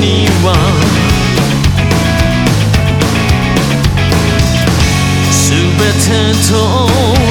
には。すべてと